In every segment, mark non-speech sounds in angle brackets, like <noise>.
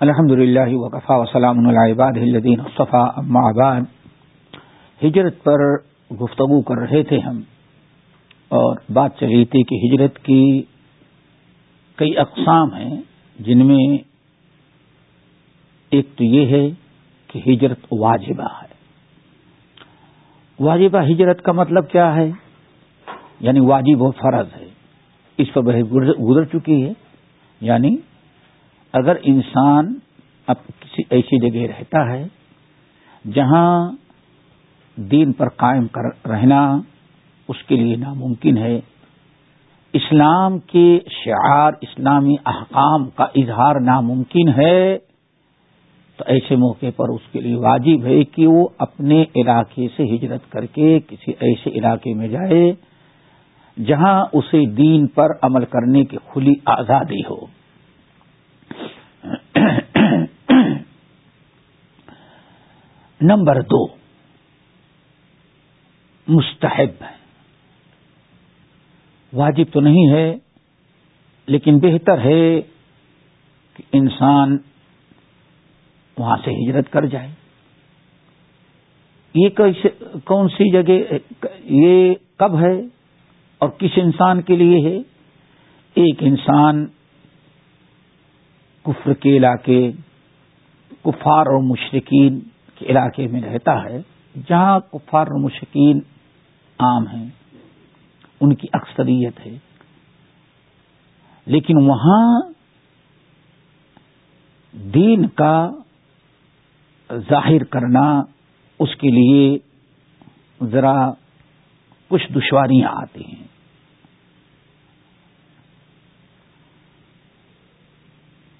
الحمد للہ وقفا وسلام العباد الدین صفا آباد ہجرت پر گفتگو کر رہے تھے ہم، اور بات چل رہی تھی کہ ہجرت کی کئی اقسام ہیں، جن میں ایک تو یہ ہے کہ ہجرت واجبہ ہے۔ واجبہ ہجرت کا مطلب کیا ہے؟ یعنی واجب و فرض ہے۔ اس پر بحث گزر چکی ہے یعنی اگر انسان اب کسی ایسی جگہ رہتا ہے جہاں دین پر قائم کر رہنا اس کے لیے ناممکن ہے، اسلام کے شعار، اسلامی احکام کا اظہار ناممکن ہے، تو ایسے موقع پر اس کے لیے واجب ہے کہ وہ اپنے علاقے سے ہجرت کر کے کسی ایسے علاقے میں جائے جہاں اسے دین پر عمل کرنے کی کھلی آزادی ہو۔ نمبر دو، مستحب ہے واجب تو نہیں ہے، لیکن بہتر ہے کہ انسان وہاں سے ہجرت کر جائے۔ یہ کون سی جگہ، یہ کب ہے اور کس انسان کے لیے ہے؟ ایک انسان کفر کے علاقے، کفار اور مشرقین کے علاقے میں رہتا ہے، جہاں کفار اور مشرقین عام ہیں، ان کی اکثریت ہے۔ لیکن وہاں دین کا ظاہر کرنا اس کے لیے ذرا کچھ دشواریاں آتی ہیں۔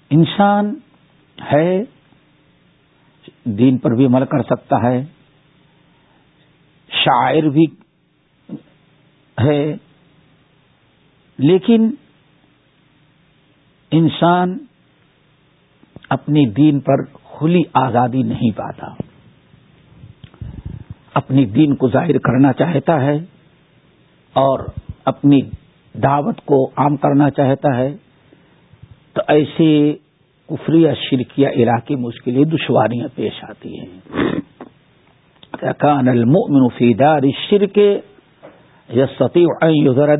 انسان ہے دین پر بھی عمل کر سکتا ہے۔ شاعر بھی ہے۔ لیکن انسان اپنے دین پر کھلی آزادی نہیں پاتا۔ اپنی دین کو ظاہر کرنا چاہتا ہے اور اپنی دعوت کو عام کرنا چاہتا ہے۔ تو ایسے کفری یا شرکیہ علاقے میں اس کے لیے دشواریاں پیش آتی ہیں۔ کان المؤمن فی دار شرک یا ستی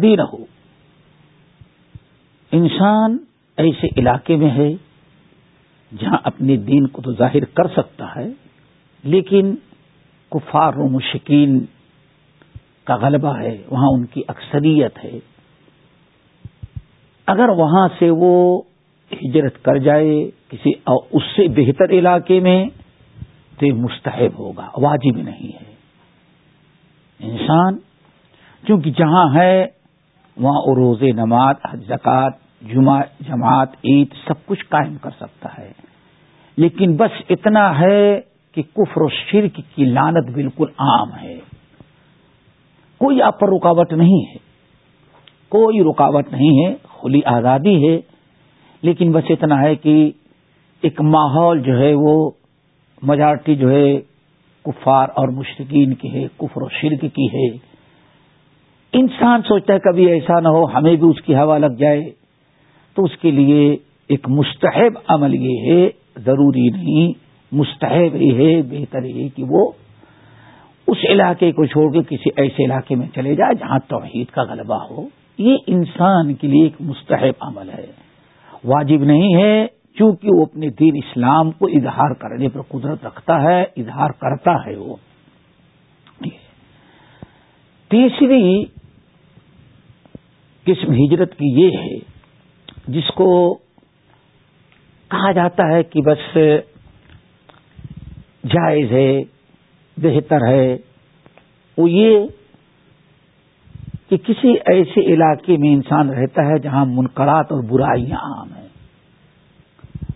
دین ہو انسان ایسے علاقے میں ہے جہاں اپنے دین کو تو ظاہر کر سکتا ہے، لیکن کفار و مشکین کا غلبہ ہے، وہاں ان کی اکثریت ہے۔ اگر وہاں سے وہ ہجرت کر جائے کسی اس سے بہتر علاقے میں، تو یہ مستحب ہوگا، واجب نہیں ہے۔ انسان کیونکہ جہاں ہے، وہاں عروض نماز زکات جمع جماعت، عید، سب کچھ قائم کر سکتا ہے۔ لیکن بس اتنا ہے کہ کفر و شرک کی لانت بالکل عام ہے۔ کوئی آپ پر رکاوٹ نہیں ہے۔ کوئی رکاوٹ نہیں ہے۔ کھلی آزادی ہے۔ لیکن بس اتنا ہے کہ ایک ماحول جو ہے وہ میجارٹی جو ہے کفار اور مشرقین کی ہے، کفر و شرک کی ہے۔ انسان سوچتا ہے کبھی ایسا نہ ہو، ہمیں بھی اس کی ہوا لگ جائے۔ تو اس کے لیے ایک مستحب عمل یہ ہے، ضروری نہیں، مستحب یہ ہے، بہتر یہ کہ وہ اس علاقے کو چھوڑ کے کسی ایسے علاقے میں چلے جائے جہاں توحید کا غلبہ ہو۔ یہ انسان کے لیے ایک مستحب عمل ہے۔ واجب نہیں ہے، چونکہ وہ اپنے دین اسلام کو اظہار کرنے پر قدرت رکھتا ہے، اظہار کرتا ہے وہ۔ تیسری قسم ہجرت کی یہ ہے، جس کو کہا جاتا ہے کہ بس جائز ہے، بہتر ہے۔ وہ یہ کہ کسی ایسے علاقے میں انسان رہتا ہے جہاں منقرات اور برائیاں عام ہیں۔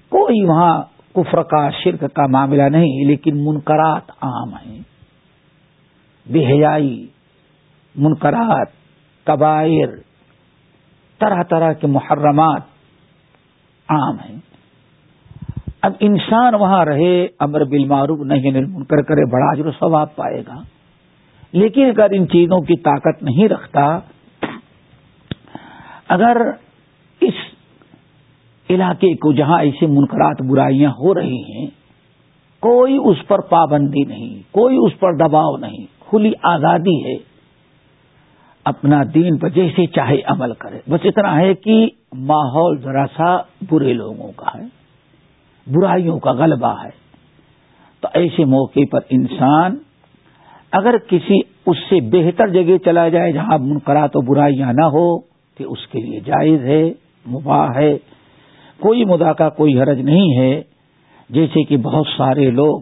کوئی وہاں کفر کا، شرک کا معاملہ نہیں، لیکن منقرات عام ہیں۔ بے حیائی، منقرات قبائر طرح طرح کے محرمات عام ہیں۔ اب انسان وہاں رہے، امر بالمعروف نہیں منکر کرے، بڑا و ثواب پائے گا۔ لیکن اگر ان چیزوں کی طاقت نہیں رکھتا، اگر اس علاقے کو جہاں ایسے منقرات برائیاں ہو رہی ہیں، کوئی اس پر پابندی نہیں، کوئی اس پر دباؤ نہیں، کھلی آزادی ہے، اپنا دین پر جیسے چاہے عمل کرے۔ بس اتنا ہے کہ ماحول ذرا سا برے لوگوں کا ہے، برائیوں کا غلبہ ہے۔ تو ایسے موقع پر انسان اگر کسی اس سے بہتر جگہ چلا جائے جہاں منقرات و برائیاں نہ ہو تو اس کے لیے جائز ہے، مباح ہے، کوئی مدا کا کوئی حرج نہیں ہے۔ جیسے کہ بہت سارے لوگ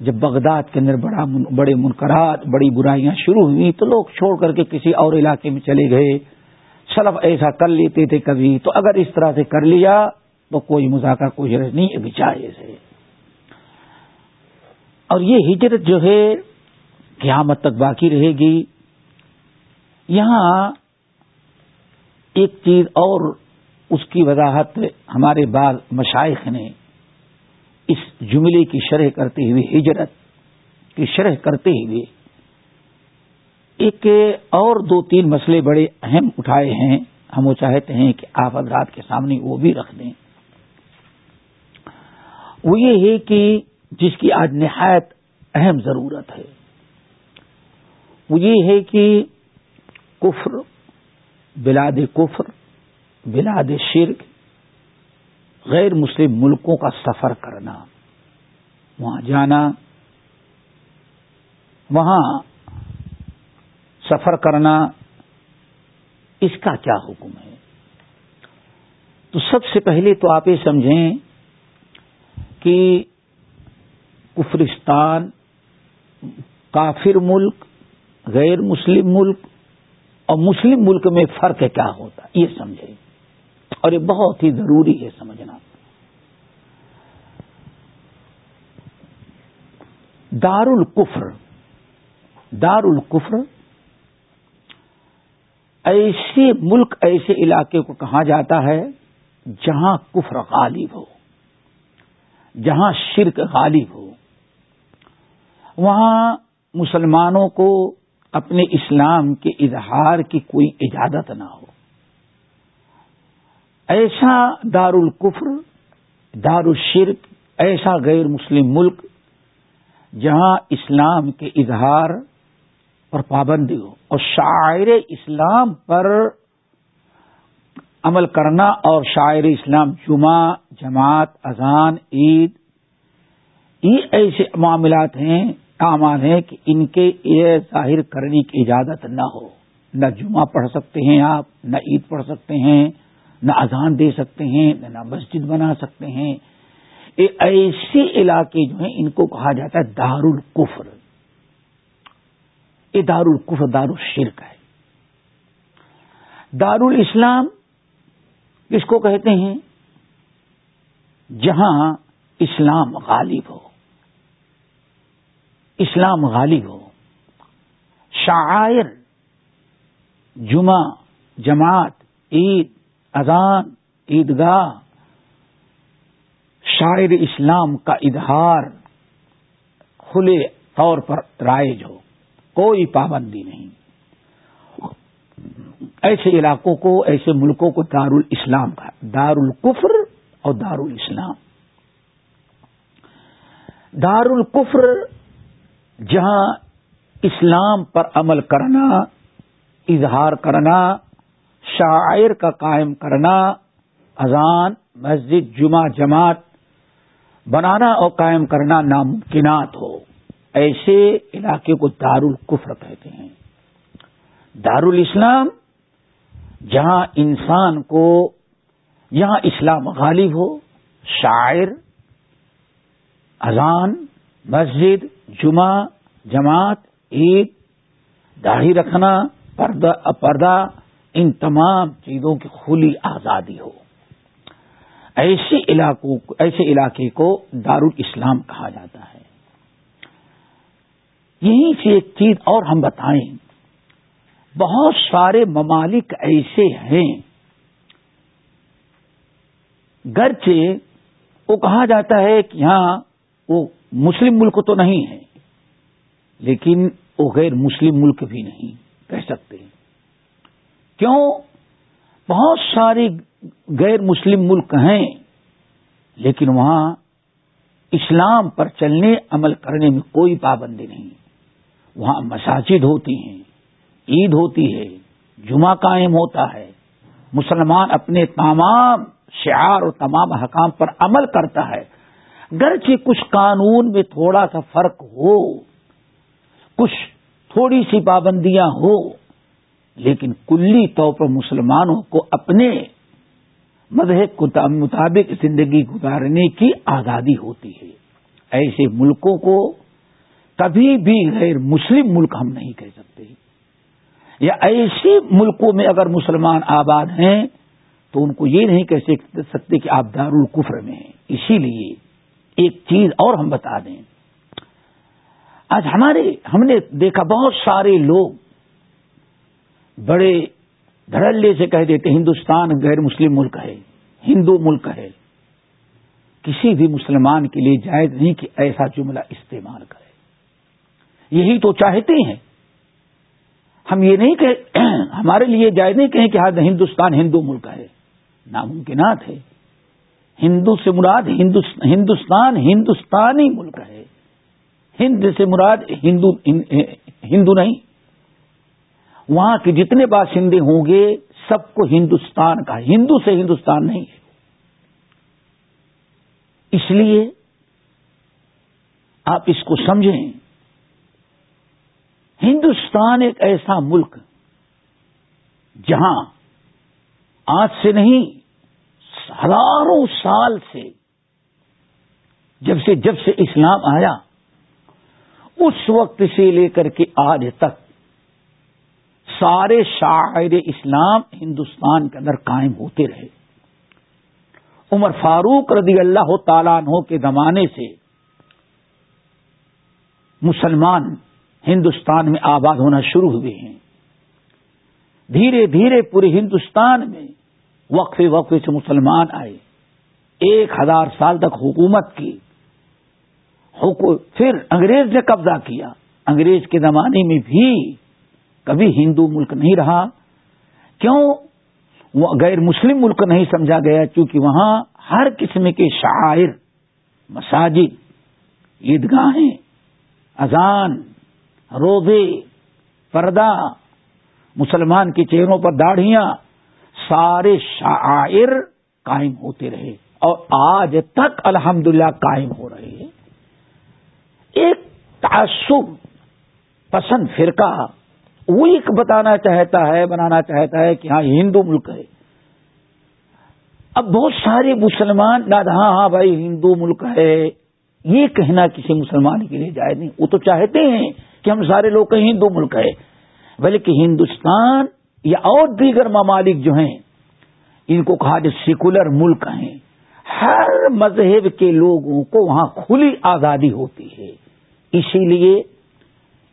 جب بغداد کے اندر بڑا بڑے منقرات، بڑی برائیاں شروع ہوئی تو لوگ چھوڑ کر کے کسی اور علاقے میں چلے گئے۔ سلف ایسا کر لیتے تھے کبھی۔ تو اگر اس طرح سے کر لیا تو کوئی مذاکرہ، کوئی حرج نہیں ابھی جائز ہے۔ اور یہ ہجرت جو ہے قیامت تک باقی رہے گی۔ یہاں ایک چیز اور اس کی وضاحت ہمارے بعض مشائق نے اس جملے کی شرح کرتے ہوئے، ہجرت کی شرح کرتے ہوئے ایک اور دو تین مسئلے بڑے اہم اٹھائے ہیں۔ ہم وہ چاہتے ہیں کہ آپ حضرات کے سامنے وہ بھی رکھ دیں۔ وہ یہ ہے کہ جس کی آج نہایت اہم ضرورت ہے۔ وہ یہ ہے کہ کفر، بلاد کفر، بلاد شرک، غیر مسلم ملکوں کا سفر کرنا، وہاں جانا، وہاں سفر کرنا، اس کا کیا حکم ہے؟ تو سب سے پہلے تو آپ یہ سمجھیں کہ کفرستان کافر ملک غیر مسلم ملک اور مسلم ملک میں فرق کیا ہوتا یہ سمجھیں۔ اور یہ بہت ہی ضروری ہے سمجھنا۔ دار القفر دار القفر ایسے ملک، ایسے علاقے کو کہا جاتا ہے جہاں کفر غالب ہو، جہاں شرک غالب ہو۔ وہاں مسلمانوں کو اپنے اسلام کے اظہار کی کوئی اجازت نہ ہو۔ ایسا دار القفر دار الشرک ایسا غیر مسلم ملک جہاں اسلام کے اظہار پر پابندی ہو اور شاعر اسلام پر عمل کرنا اور شاعر اسلام جمعہ، جماعت، اذان، عید، یہ ایسے معاملات ہیں اعمال ہیں کہ ان کے یہ ظاہر کرنے کی اجازت نہ ہو۔ نہ جمعہ پڑھ سکتے ہیں آپ، نہ عید پڑھ سکتے ہیں، نہ اذان دے سکتے ہیں، نہ مسجد بنا سکتے ہیں۔ یہ ایسے علاقے جو ہیں، ان کو کہا جاتا ہے دار القفر یہ دار القفر دار الشرک ہے۔ دار الاسلام کس کو کہتے ہیں؟ جہاں اسلام غالب ہو۔ اسلام غالب ہو۔ شاعر جمعہ، جماعت، عید، اذان، عیدگاہ، شاعر اسلام کا اظہار کھلے طور پر رائج ہو۔ کوئی پابندی نہیں۔ ایسے علاقوں کو، ایسے ملکوں کو دار الاسلام کا دار القفر اور دار الاسلام دار القفر جہاں اسلام پر عمل کرنا، اظہار کرنا، شاعر کا قائم کرنا، اذان، مسجد، جمعہ، جماعت بنانا اور قائم کرنا ناممکنات ہو۔ ایسے علاقے کو دار القفر کہتے ہیں۔ دار الاسلام جہاں انسان کو یہاں اسلام غالب ہو، شاعر، اذان، مسجد جمعہ، جماعت، عید، داڑھی رکھنا، پردہ پردہ، ان تمام چیزوں کی کھلی آزادی ہو۔ ایسے علاقوں ایسے علاقے کو دارالاسلام کہا جاتا ہے۔ یہیں سے ایک چیز اور ہم بتائیں۔ بہت سارے ممالک ایسے ہیں۔ گرچہ وہ کہا جاتا ہے کہ یہاں وہ مسلم ملک تو نہیں ہے، لیکن وہ غیر مسلم ملک بھی نہیں، کہہ سکتے کیوں؟ بہت سارے غیر مسلم ملک ہیں، لیکن وہاں اسلام پر چلنے، عمل کرنے میں کوئی پابندی نہیں۔ وہاں مساجد ہوتی ہیں، عید ہوتی ہے، جمعہ قائم ہوتا ہے۔ مسلمان اپنے تمام شعار اور تمام حکام پر عمل کرتا ہے۔ گرچہ کچھ قانون میں تھوڑا سا فرق ہو، کچھ تھوڑی سی پابندیاں ہو، لیکن کلی طور پر مسلمانوں کو اپنے مذہب کے مطابق زندگی گزارنے کی آزادی ہوتی ہے۔ ایسے ملکوں کو کبھی بھی غیر مسلم ملک ہم نہیں کہہ سکتے۔ یا ایسے ملکوں میں اگر مسلمان آباد ہیں تو ان کو یہ نہیں کہہ سکتے کہ آپ دار القفر میں ہیں۔ اسی لیے ایک چیز اور ہم بتا دیں۔ آج ہمارے ہم نے دیکھا بہت سارے لوگ بڑے دھڑلے سے کہہ دیتے ہندوستان غیر مسلم ملک ہے، ہندو ملک ہے۔ کسی بھی مسلمان کے لیے جائز نہیں کہ ایسا جملہ استعمال کرے۔ یہی تو چاہتے ہیں۔ ہم یہ نہیں کہ <clears throat> ہمارے لیے جائز نہیں کہیں کہ ہاں، ہندوستان ہندو ملک ہے۔ ناممکنات ہے۔ ہندو سے مراد ہندوستان، ہندوستانی ملک ہے۔ ہند سے مراد ہندو ہندو نہیں۔ وہاں کے جتنے باشندے ہوں گے، سب کو ہندوستان کا، ہندو سے ہندوستان نہیں ہے۔ اس لیے آپ اس کو سمجھیں۔ ہندوستان ایک ایسا ملک جہاں آج سے نہیں ہزاروں سال سے جب سے جب سے اسلام آیا، اس وقت سے لے کر کے آج تک سارے شاعر اسلام ہندوستان کے اندر قائم ہوتے رہے۔ عمر فاروق رضی اللہ تعالیٰ عنہ کے زمانے سے مسلمان ہندوستان میں آباد ہونا شروع ہوئے ہیں۔ دھیرے دھیرے پورے ہندوستان میں وقفے وقفے سے مسلمان آئے۔ ایک ہزار سال تک حکومت کی۔ پھر انگریز نے قبضہ کیا۔ انگریز کے زمانے میں بھی کبھی ہندو ملک نہیں رہا۔ کیوں؟ وہ غیر مسلم ملک نہیں سمجھا گیا کیونکہ وہاں ہر قسم کے شاعر، مساجد، عیدگاہیں، اذان، روزے، پردہ، مسلمان کے چہروں پر داڑھیاں سارے شاعر قائم ہوتے رہے اور آج تک الحمدللہ قائم ہو رہے ہیں۔ ایک تعصب، پسند فرقہ وہ ایک بتانا چاہتا ہے، بنانا چاہتا ہے کہ ہاں ہندو ملک ہے۔ اب بہت سارے مسلمان نہ ہاں ہاں بھائی، ہندو ملک ہے۔ یہ کہنا کسی مسلمان کے لیے جائے نہیں، وہ تو چاہتے ہیں کہ ہم سارے لوگ کہیں ہندو ملک ہے۔ بلکہ ہندوستان یا اور دیگر ممالک جو ہیں، ان کو کہا جو سیکولر ملک ہیں۔ ہر مذہب کے لوگوں کو وہاں کھلی آزادی ہوتی ہے۔ اسی لیے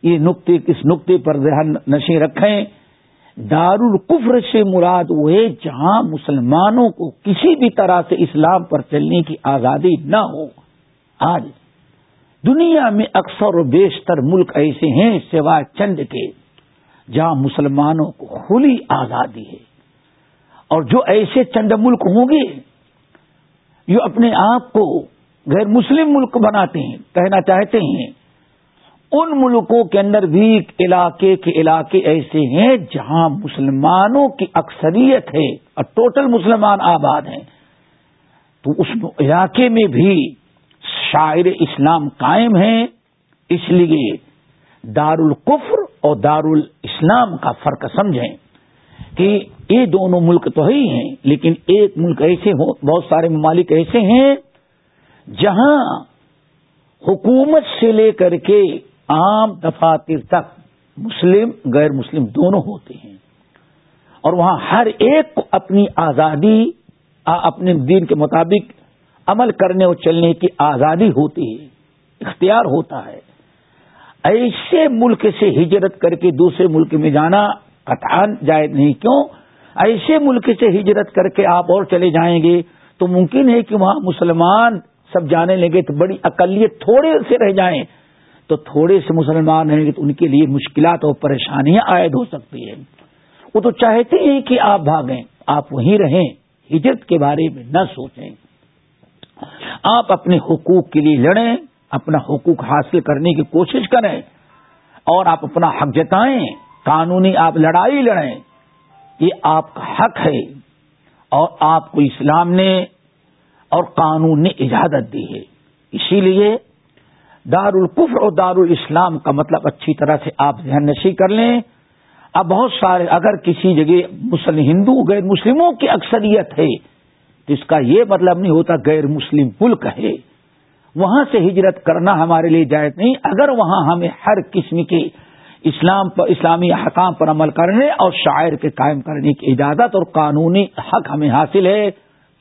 یہ نقطے کس نقطے پر ذہن نشے رکھیں دار القفر سے مراد وہ ہے جہاں مسلمانوں کو کسی بھی طرح سے اسلام پر چلنے کی آزادی نہ ہو۔ آج دنیا میں اکثر و بیشتر ملک ایسے ہیں سوائے چند کے۔ جہاں مسلمانوں کو کھلی آزادی ہے۔ اور جو ایسے چند ملک ہوں گے، جو اپنے آپ کو غیر مسلم ملک بناتے ہیں، کہنا چاہتے ہیں، ان ملکوں کے اندر بھی علاقے کے علاقے ایسے ہیں جہاں مسلمانوں کی اکثریت ہے، اور ٹوٹل مسلمان آباد ہیں۔ تو اس علاقے میں بھی شاعر اسلام قائم ہیں، اس لیے دار القفر اور دار الاسلام کا فرق سمجھیں کہ یہ دونوں ملک تو ہی ہیں، لیکن ایک ملک ایسے ہو بہت سارے ممالک ایسے ہیں جہاں حکومت سے لے کر کے عام دفاتر تک مسلم، غیر مسلم دونوں ہوتے ہیں۔ اور وہاں ہر ایک کو اپنی آزادی اپنے دین کے مطابق عمل کرنے اور چلنے کی آزادی ہوتی ہے، اختیار ہوتا ہے۔ ایسے ملک سے ہجرت کر کے دوسرے ملک میں جانا قطعان جائز نہیں. کیوں؟ ایسے ملک سے ہجرت کر کے آپ اور چلے جائیں گے تو ممکن ہے کہ وہاں مسلمان سب جانے لگے تو بڑی اقلیت تھوڑے سے رہ جائیں. تو تھوڑے سے مسلمان ہیں تو ان کے لیے مشکلات اور پریشانیاں عائد ہو سکتی ہیں. وہ تو چاہتے ہیں کہ آپ بھاگیں، آپ وہیں رہیں، ہجرت کے بارے میں نہ سوچیں. آپ اپنے حقوق کے لیے لڑیں اپنا حقوق حاصل کرنے کی کوشش کریں اور آپ اپنا حق جتائیں، قانونی آپ لڑائی لڑیں، یہ آپ کا حق ہے اور آپ کو اسلام نے اور قانون نے اجازت دی ہے۔ اسی لیے دار القف اور دار الاسلام کا مطلب اچھی طرح سے آپ ذہن نشی کر لیں۔ اب بہت سارے اگر کسی جگہ مسلم ہندو غیر مسلموں کی اکثریت ہے، تو اس کا یہ مطلب نہیں ہوتا غیر مسلم ملک ہے۔ وہاں سے ہجرت کرنا ہمارے لیے جائز نہیں، اگر وہاں ہمیں ہر قسم کے اسلام پر، اسلامی حکام پر عمل کرنے اور شاعر کے قائم کرنے کی اجازت اور قانونی حق ہمیں حاصل ہے،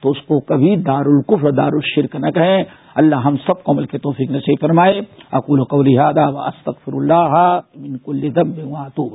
تو اس کو کبھی دار القف دار الشرک نہ کہیں۔ اللہ ہم سب کو عمل کے توفیق نصیب فرمائے۔ اقول و قولی استغفر اللہ من کل ذنب واتوب